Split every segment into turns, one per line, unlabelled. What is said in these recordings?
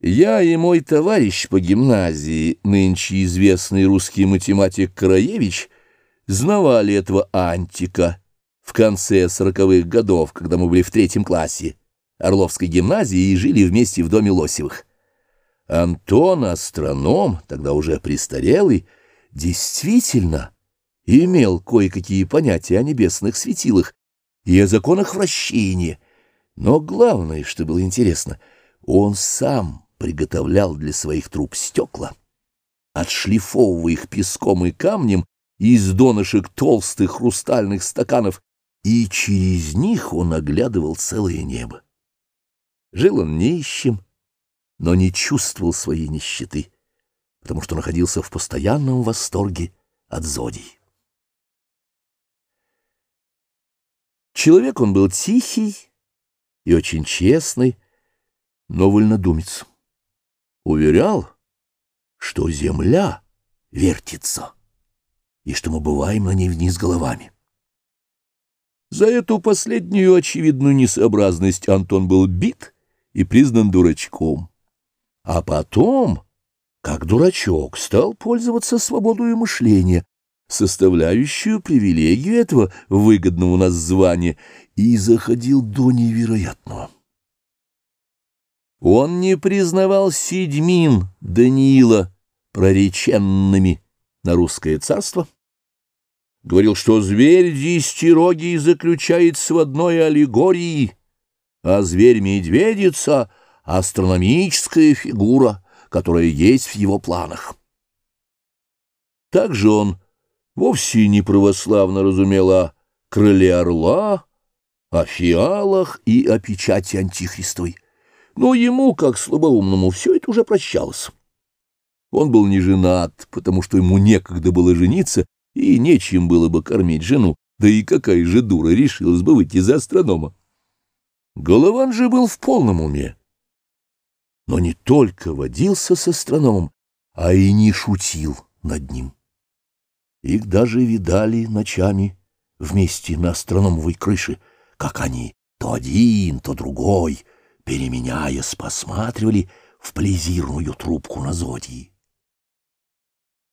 Я и мой товарищ по гимназии, нынче известный русский математик Караевич, знавали этого антика в конце сороковых годов, когда мы были в третьем классе Орловской гимназии и жили вместе в доме Лосевых. Антон, астроном, тогда уже престарелый, действительно имел кое-какие понятия о небесных светилах и о законах вращения, но главное, что было интересно, он сам приготовлял для своих труб стекла, отшлифовывая их песком и камнем из донышек толстых хрустальных стаканов, и через них он оглядывал целое небо. Жил он нищим, но не чувствовал своей нищеты, потому что находился в постоянном восторге от зодий. Человек он был тихий и очень честный, но вольнодумец уверял, что земля вертится, и что мы бываем на ней вниз головами. За эту последнюю очевидную несообразность Антон был бит и признан дурачком. А потом, как дурачок, стал пользоваться свободой мышления, составляющую привилегию этого выгодного у нас звания, и заходил до невероятного. Он не признавал седьмин Даниила прореченными на русское царство, говорил, что зверь десятирогий заключается в одной аллегории, а зверь-медведица — астрономическая фигура, которая есть в его планах. Также он вовсе не православно разумел о крыле орла, о фиалах и о печати антихристовой. Но ему, как слабоумному, все это уже прощалось. Он был не женат, потому что ему некогда было жениться, и нечем было бы кормить жену, да и какая же дура решилась бы выйти за астронома. Голован же был в полном уме. Но не только водился с астрономом, а и не шутил над ним. Их даже видали ночами вместе на астрономовой крыше, как они то один, то другой — переменяясь, посматривали в плезирную трубку на зодии.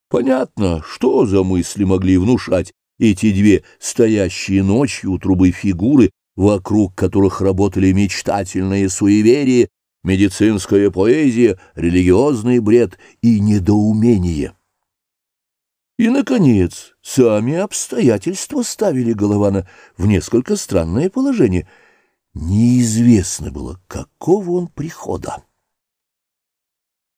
Понятно, что за мысли могли внушать эти две стоящие ночью у трубы фигуры, вокруг которых работали мечтательное суеверие, медицинская поэзия, религиозный бред и недоумение. И, наконец, сами обстоятельства ставили Голована в несколько странное положение — Неизвестно было, какого он прихода.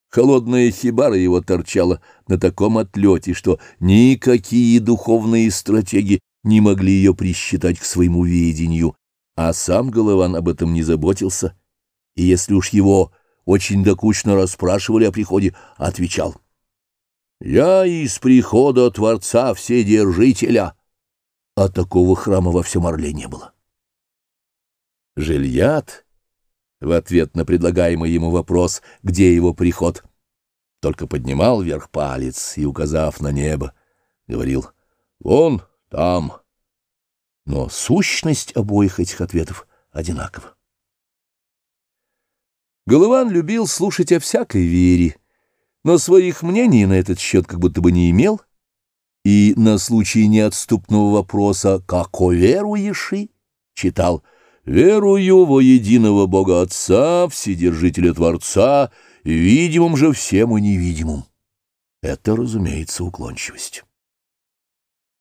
Холодная хибара его торчала на таком отлете, что никакие духовные стратеги не могли ее присчитать к своему ведению, а сам Голован об этом не заботился, и если уж его очень докучно расспрашивали о приходе, отвечал «Я из прихода Творца Вседержителя», а такого храма во всем Орле не было. Жильят, в ответ на предлагаемый ему вопрос, где его приход, только поднимал вверх палец и, указав на небо, говорил «Вон там». Но сущность обоих этих ответов одинакова. Голован любил слушать о всякой вере, но своих мнений на этот счет как будто бы не имел, и на случай неотступного вопроса «Како веруешь?» читал «Како Верую во единого Бога Отца, Вседержителя Творца, видимым же всем и невидимым. Это, разумеется, уклончивость.